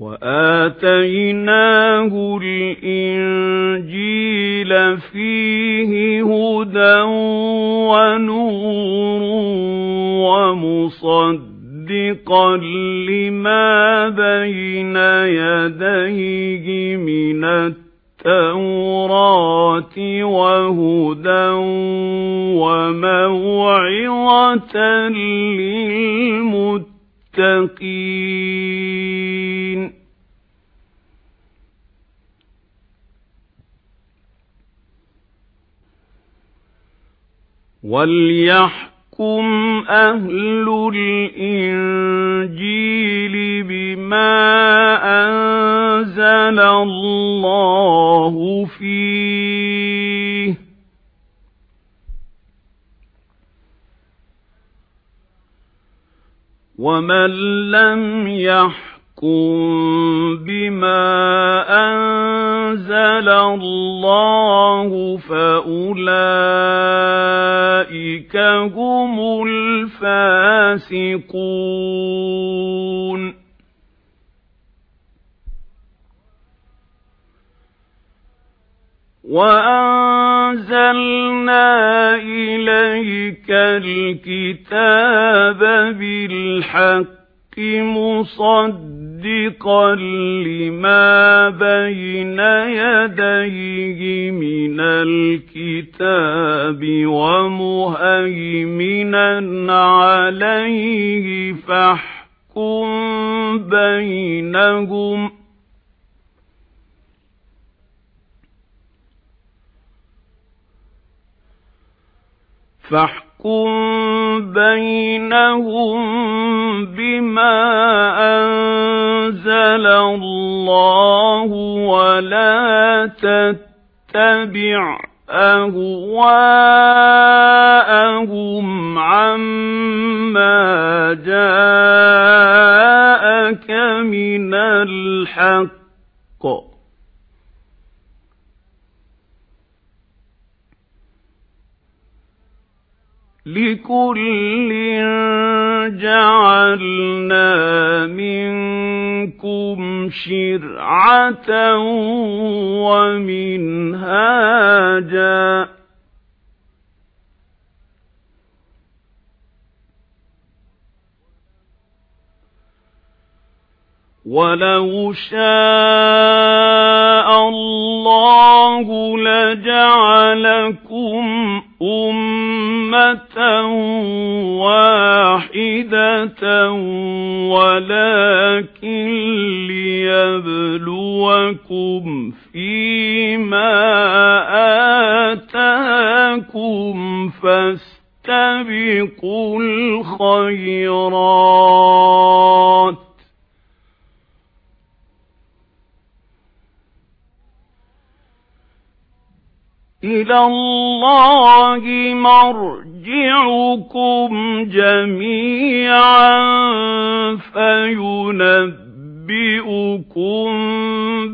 وَآتَيْنَاهُ الْإِنْجِيلَ فِيهِ هُدًى وَنُورٌ وَمُصَدِّقًا لِمَا بَيْنَ يَدَيْهِ مِنَ التَّوْرَاةِ وَهُدًى وَمَوْعِظَةً لِلْمُتَّقِينَ وَلْيَحْكُمْ أَهْلُ الْإِنْجِيلِ بِمَا أَنزَلَ اللَّهُ فِيهِ وَمَن لَّمْ يَحْكُم بِمَا أَنزَلَ اللَّهُ فَأُولَئِكَ هُمُ الْفَاسِقُونَ وَأَنزَلْنَا إِلَيْكَ الْكِتَابَ بِالْحَقِّ مُصَدِّقًا لِمَا بَيْنَ يَدَيْهِ مِنَ الْكِتَابِ وَمُهَيْمِنًا عَلَيْهِ فَاحْكُم بَيْنَهُمْ. فَاحْكُم بَيْنَهُم بِمَا أَنزَلَ اللَّهُ وَلَا تَتَّبِعْ أَهْوَاءَهُمْ لِكُلٍّ جَعَلْنَا مِنكُمْ شِرْعَةً وَمِنْهَاجًا. وَلَوْ شَاءَ وَاحِدَةً وَلَكِن لِّيَبْلُوَكُمْ فِيمَا آتَاكُمْ فَاسْتَبِقُوا الْخَيْرَاتِ. إِلَى اللَّهِ مَرْجِعُكُمْ جَمِيعًا فَيُنَبِّئُكُم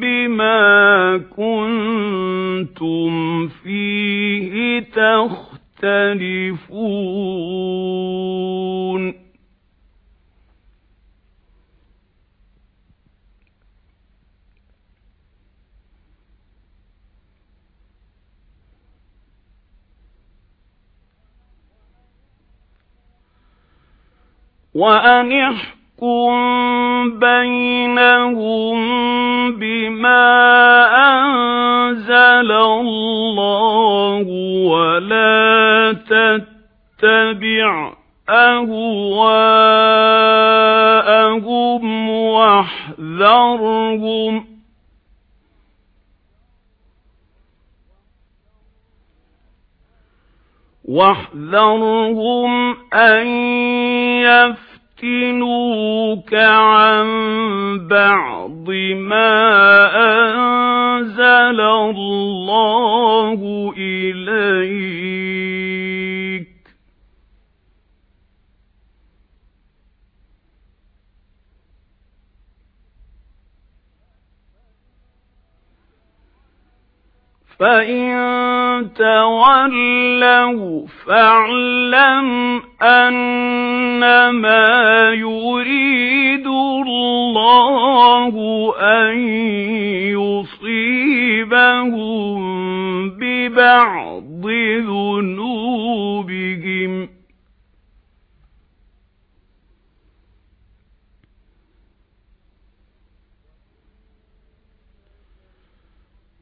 بِمَا كُنتُمْ فِيهِ تَخْتَلِفُونَ. وَأَنِ احْكُم بَيْنَهُم بِمَا أَنزَلَ اللَّهُ وَلَا تَتَّبِعْ أَهْوَاءَهُمْ وَاحْذَرْهُمْ واحذرهم أن يفتنوك عن بعض ما أنزل الله إليك. فَإِن تَوَلَّوْا فَاعْلَمْ أَنَّمَا يُرِيدُ اللَّهُ أَن يُصِيبَهُم بِبَعْضِ ذُنُوبِهِمْ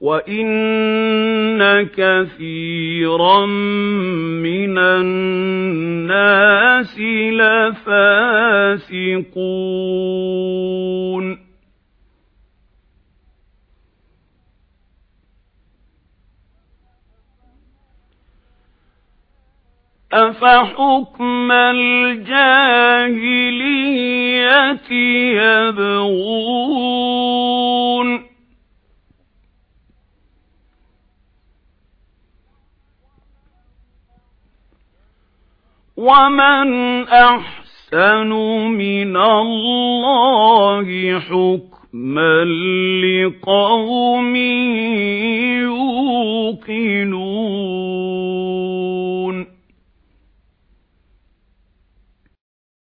وَإِنَّ كَثِيرًا مِنَ النَّاسِ لَفَاسِقُونَ. أَفَحُكْمَ الْجَاهِلِيَّةِ يَبْغُونَ وَمَنْ أَحْسَنُ مِنَ اللَّهِ حُكْمًا لِقَوْمٍ يُوقِنُونَ